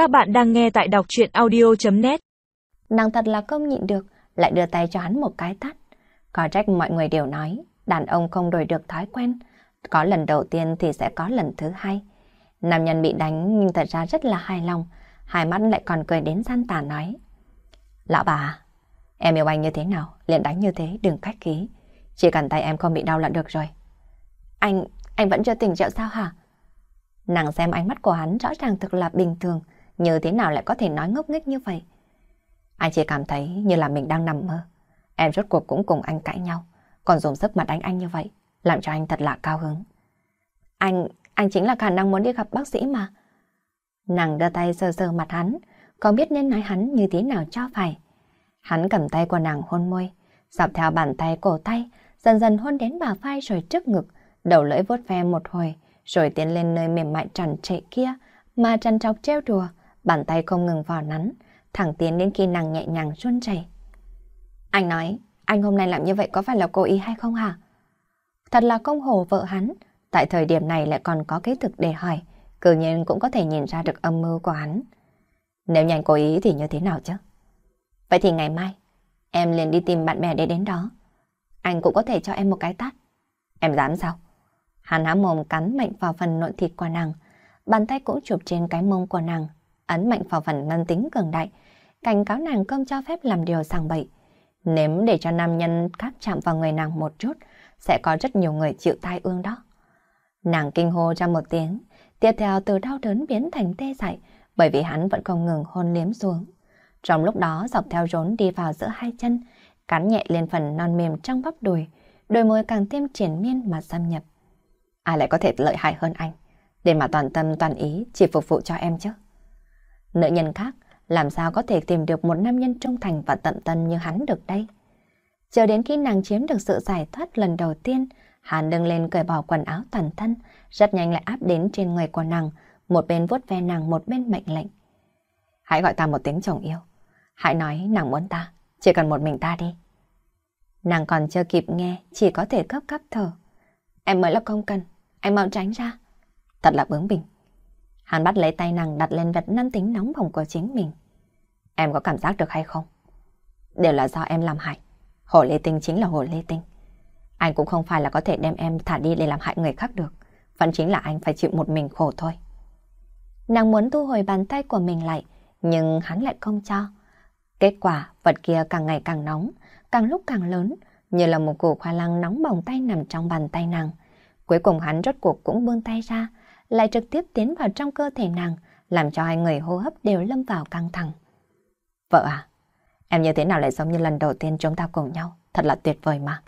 Các bạn đang nghe tại đọc chuyện audio.net Nàng thật là không nhịn được, lại đưa tay cho hắn một cái tát. Có trách mọi người đều nói, đàn ông không đổi được thói quen. Có lần đầu tiên thì sẽ có lần thứ hai. Nam nhân bị đánh nhưng thật ra rất là hài lòng, hai mắt lại còn cười đến gian tà nói. Lão bà, em yêu anh như thế nào, liền đánh như thế, đừng cách khí. Chỉ cần tay em không bị đau là được rồi. Anh, anh vẫn chưa tỉnh rượu sao hả? Nàng xem ánh mắt của hắn rõ ràng thực là bình thường, như thế nào lại có thể nói ngốc nghếch như vậy? Anh chỉ cảm thấy như là mình đang nằm mơ. Em rốt cuộc cũng cùng anh cãi nhau, còn dùng sức mà đánh anh như vậy, làm cho anh thật là cao hứng. Anh, anh chính là khả năng muốn đi gặp bác sĩ mà. Nàng đưa tay sờ sờ mặt hắn, có biết nên nói hắn như thế nào cho phải. Hắn cầm tay của nàng hôn môi, dọc theo bàn tay cổ tay, dần dần hôn đến bà vai rồi trước ngực, đầu lưỡi vuốt ve một hồi, rồi tiến lên nơi mềm mại tròn trệ kia, mà trằn trọc treo đùa, bàn tay không ngừng vò nắn, thẳng tiến đến khi nàng nhẹ nhàng run rẩy. Anh nói, anh hôm nay làm như vậy có phải là cố ý hay không hả? Thật là công hồ vợ hắn, tại thời điểm này lại còn có kế thực để hỏi, cử nhiên cũng có thể nhìn ra được âm mưu của hắn. Nếu nhanh cố ý thì như thế nào chứ? Vậy thì ngày mai, em liền đi tìm bạn bè để đến đó. Anh cũng có thể cho em một cái tát. Em dám sao? Hắn há mồm cắn mạnh vào phần nội thịt của nàng, bàn tay cũng chụp trên cái mông của nàng, ấn mạnh vào phần năng tính cường đại, cảnh cáo nàng không cho phép làm điều sàng bậy. Nếu để cho nam nhân khác chạm vào người nàng một chút, sẽ có rất nhiều người chịu tai ương đó. Nàng kinh hô ra một tiếng, tiếp theo từ đau đớn biến thành tê dại, bởi vì hắn vẫn không ngừng hôn liếm xuống. Trong lúc đó dọc theo rốn đi vào giữa hai chân, cắn nhẹ lên phần non mềm trong bắp đùi, đôi môi càng thêm triển miên mà xâm nhập. Ai lại có thể lợi hại hơn anh, để mà toàn tâm toàn ý chỉ phục vụ cho em chứ? Nữ nhân khác làm sao có thể tìm được một nam nhân trung thành và tận tân như hắn được đây? Chờ đến khi nàng chiếm được sự giải thoát lần đầu tiên, hắn đứng lên cởi bỏ quần áo toàn thân, rất nhanh lại áp đến trên người của nàng, một bên vuốt ve nàng một bên mệnh lệnh. Hãy gọi ta một tiếng chồng yêu. Hãy nói nàng muốn ta, chỉ cần một mình ta đi. Nàng còn chưa kịp nghe, chỉ có thể cấp cấp thở. Em mới là không cần, anh mau tránh ra. Thật là bướng bỉnh. Hắn bắt lấy tay nàng đặt lên vật nam tính nóng bỏng của chính mình. Em có cảm giác được hay không? Đều là do em làm hại. Hồ Lê Tinh chính là Hồ Lê Tinh. Anh cũng không phải là có thể đem em thả đi để làm hại người khác được. Vẫn chính là anh phải chịu một mình khổ thôi. Nàng muốn thu hồi bàn tay của mình lại, nhưng hắn lại không cho. Kết quả, vật kia càng ngày càng nóng, càng lúc càng lớn, như là một củ khoai lang nóng bỏng tay nằm trong bàn tay nàng. Cuối cùng hắn rốt cuộc cũng buông tay ra, lại trực tiếp tiến vào trong cơ thể nàng, làm cho hai người hô hấp đều lâm vào căng thẳng. Vợ à, em như thế nào lại giống như lần đầu tiên chúng ta cùng nhau, thật là tuyệt vời mà.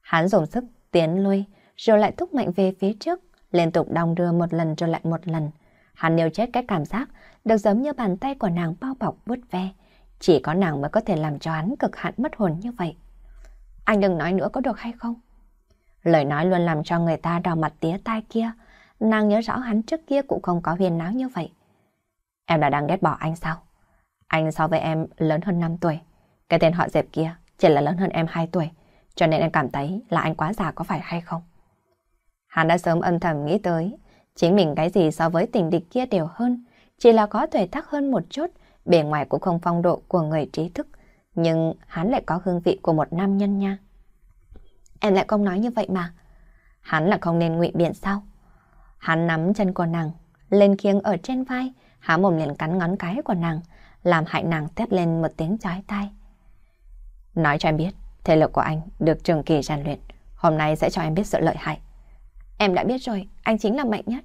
Hắn dùng sức tiến lui, rồi lại thúc mạnh về phía trước, liên tục đong đưa một lần rồi lại một lần. Hắn nêu chết cái cảm giác được giống như bàn tay của nàng bao bọc vuốt ve. Chỉ có nàng mới có thể làm cho hắn cực hạn mất hồn như vậy. Anh đừng nói nữa có được hay không? Lời nói luôn làm cho người ta đỏ mặt tía tai kia. Nàng nhớ rõ hắn trước kia cũng không có huyền náo như vậy. Em đã đang ghét bỏ anh sao? Anh so với em lớn hơn 5 tuổi. Cái tên họ dẹp kia chỉ là lớn hơn em 2 tuổi. Cho nên em cảm thấy là anh quá già có phải hay không? Hắn đã sớm âm thầm nghĩ tới. Chính mình cái gì so với tình địch kia đều hơn. Chỉ là có tuổi tác hơn một chút. Bề ngoài cũng không phong độ của người trí thức. Nhưng hắn lại có hương vị của một nam nhân nha. Em lại không nói như vậy mà. Hắn là không nên ngụy biện sao? Hắn nắm chân của nàng, lên khiêng ở trên vai, há mồm liền cắn ngón cái của nàng, làm hại nàng thét lên một tiếng chói tai. Nói cho em biết, thể lực của anh được trường kỳ rèn luyện, hôm nay sẽ cho em biết sự lợi hại. Em đã biết rồi, anh chính là mạnh nhất.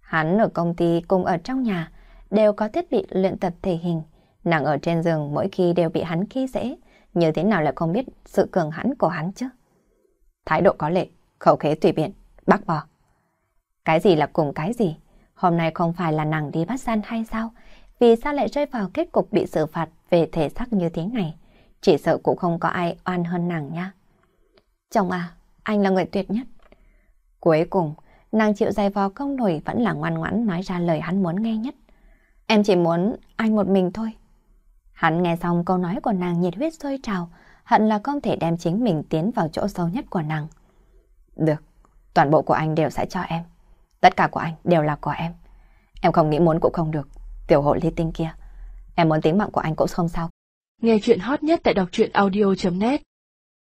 Hắn ở công ty cùng ở trong nhà đều có thiết bị luyện tập thể hình, nàng ở trên giường mỗi khi đều bị hắn khi dễ, như thế nào lại không biết sự cường hãn của hắn chứ? Thái độ có lệ, khẩu khế tùy biện, bác bỏ. Cái gì là cùng cái gì? Hôm nay không phải là nàng đi bắt gian hay sao? Vì sao lại rơi vào kết cục bị xử phạt về thể xác như thế này? Chỉ sợ cũng không có ai oan hơn nàng nha. Chồng à, anh là người tuyệt nhất. Cuối cùng, nàng chịu dày vò công nổi vẫn là ngoan ngoãn nói ra lời hắn muốn nghe nhất. Em chỉ muốn anh một mình thôi. Hắn nghe xong câu nói của nàng nhiệt huyết sôi trào, hận là không thể đem chính mình tiến vào chỗ sâu nhất của nàng. Được, toàn bộ của anh đều sẽ cho em. Tất cả của anh đều là của em. Em không nghĩ muốn cũng không được. Tiểu hộ ly tinh kia, em muốn tính mạng của anh cũng không sao. Nghe chuyện hot nhất tại đọc truyện audio.net